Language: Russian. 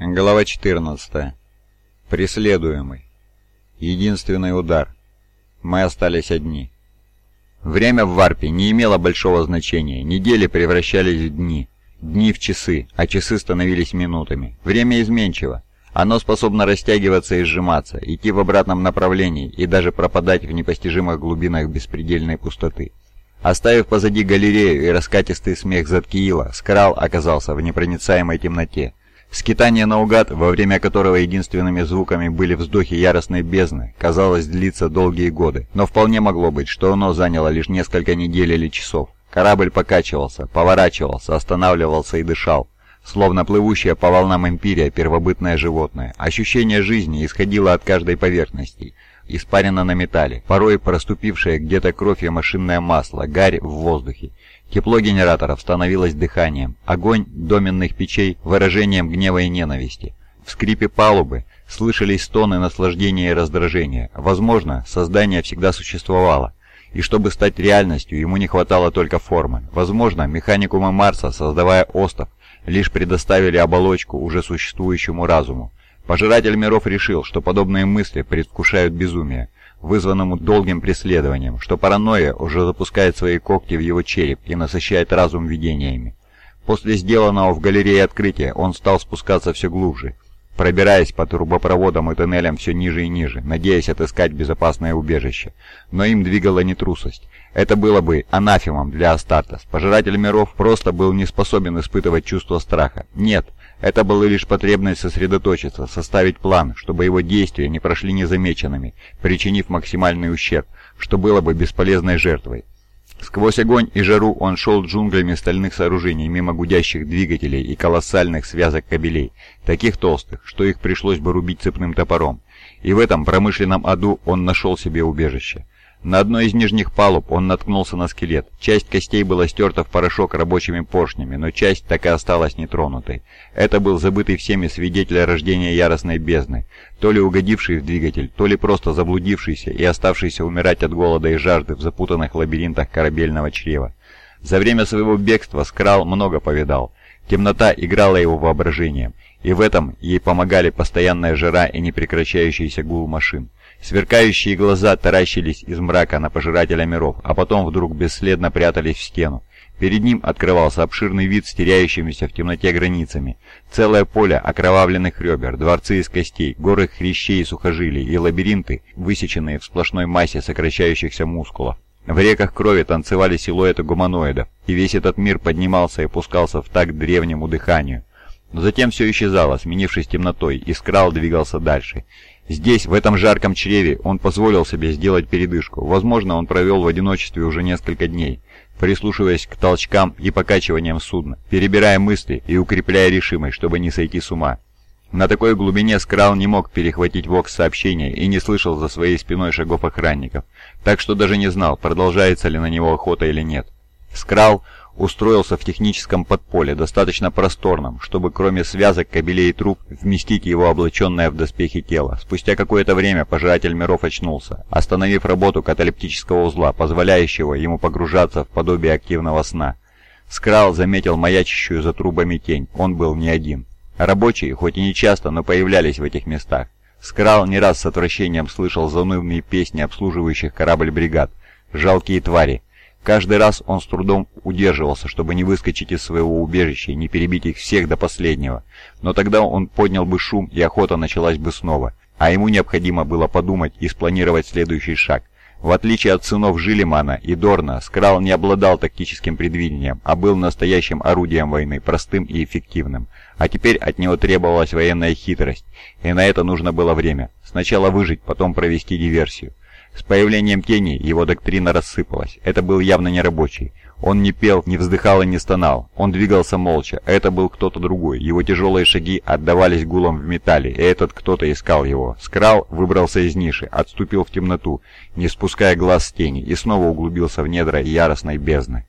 Глава 14. Преследуемый. Единственный удар. Мы остались одни. Время в варпе не имело большого значения. Недели превращались в дни. Дни в часы, а часы становились минутами. Время изменчиво. Оно способно растягиваться и сжиматься, идти в обратном направлении и даже пропадать в непостижимых глубинах беспредельной пустоты. Оставив позади галерею и раскатистый смех Заткиила, Скрал оказался в непроницаемой темноте, Скитание наугад, во время которого единственными звуками были вздохи яростной бездны, казалось длиться долгие годы, но вполне могло быть, что оно заняло лишь несколько недель или часов. Корабль покачивался, поворачивался, останавливался и дышал, словно плывущая по волнам империя первобытное животное. Ощущение жизни исходило от каждой поверхности, испарено на металле, порой проступившее где-то кровь и машинное масло, гарь в воздухе. Тепло генераторов становилось дыханием, огонь доменных печей – выражением гнева и ненависти. В скрипе палубы слышались стоны наслаждения и раздражения. Возможно, создание всегда существовало, и чтобы стать реальностью, ему не хватало только формы. Возможно, механикумы Марса, создавая остров, лишь предоставили оболочку уже существующему разуму. Пожиратель миров решил, что подобные мысли предвкушают безумие вызванному долгим преследованием, что паранойя уже запускает свои когти в его череп и насыщает разум видениями. После сделанного в галерее открытия он стал спускаться все глубже, пробираясь по трубопроводам и тоннелям все ниже и ниже, надеясь отыскать безопасное убежище. Но им двигала не трусость. Это было бы анафемом для Астартес. Пожиратель миров просто был не способен испытывать чувство страха. Нет, это была лишь потребность сосредоточиться, составить план, чтобы его действия не прошли незамеченными, причинив максимальный ущерб, что было бы бесполезной жертвой. Сквозь огонь и жару он шел джунглями стальных сооружений мимо гудящих двигателей и колоссальных связок кабелей, таких толстых, что их пришлось бы рубить цепным топором. И в этом промышленном аду он нашел себе убежище. На одной из нижних палуб он наткнулся на скелет. Часть костей была стерта в порошок рабочими поршнями, но часть так и осталась нетронутой. Это был забытый всеми свидетель рождения яростной бездны, то ли угодивший в двигатель, то ли просто заблудившийся и оставшийся умирать от голода и жажды в запутанных лабиринтах корабельного чрева. За время своего бегства Скрал много повидал. Темнота играла его воображением, и в этом ей помогали постоянная жара и непрекращающийся гул машин. Сверкающие глаза таращились из мрака на пожирателя миров, а потом вдруг бесследно прятались в стену. Перед ним открывался обширный вид с теряющимися в темноте границами. Целое поле окровавленных ребер, дворцы из костей, горы хрящей и сухожилий и лабиринты, высеченные в сплошной массе сокращающихся мускулов. В реках крови танцевали силуэты гуманоидов, и весь этот мир поднимался и опускался в такт древнему дыханию. Но затем все исчезало, сменившись темнотой, и Скрал двигался дальше. Здесь, в этом жарком чреве, он позволил себе сделать передышку. Возможно, он провел в одиночестве уже несколько дней, прислушиваясь к толчкам и покачиваниям судна, перебирая мысли и укрепляя решимость, чтобы не сойти с ума. На такой глубине Скрал не мог перехватить вокс сообщения и не слышал за своей спиной шагов охранников, так что даже не знал, продолжается ли на него охота или нет. Скрал устроился в техническом подполе, достаточно просторном, чтобы кроме связок, кабелей и труб вместить его облаченное в доспехи тело. Спустя какое-то время пожиратель миров очнулся, остановив работу каталептического узла, позволяющего ему погружаться в подобие активного сна. Скрал заметил маячащую за трубами тень, он был не один. Рабочие, хоть и не часто, но появлялись в этих местах. Скрал не раз с отвращением слышал заунывные песни обслуживающих корабль бригад. Жалкие твари, Каждый раз он с трудом удерживался, чтобы не выскочить из своего убежища и не перебить их всех до последнего. Но тогда он поднял бы шум, и охота началась бы снова. А ему необходимо было подумать и спланировать следующий шаг. В отличие от сынов Жилимана и Дорна, Скрал не обладал тактическим предвидением, а был настоящим орудием войны, простым и эффективным. А теперь от него требовалась военная хитрость, и на это нужно было время. Сначала выжить, потом провести диверсию. С появлением тени его доктрина рассыпалась. Это был явно не рабочий. Он не пел, не вздыхал и не стонал. Он двигался молча. Это был кто-то другой. Его тяжелые шаги отдавались гулом в металле, и этот кто-то искал его. Скрал выбрался из ниши, отступил в темноту, не спуская глаз с тени, и снова углубился в недра яростной бездны.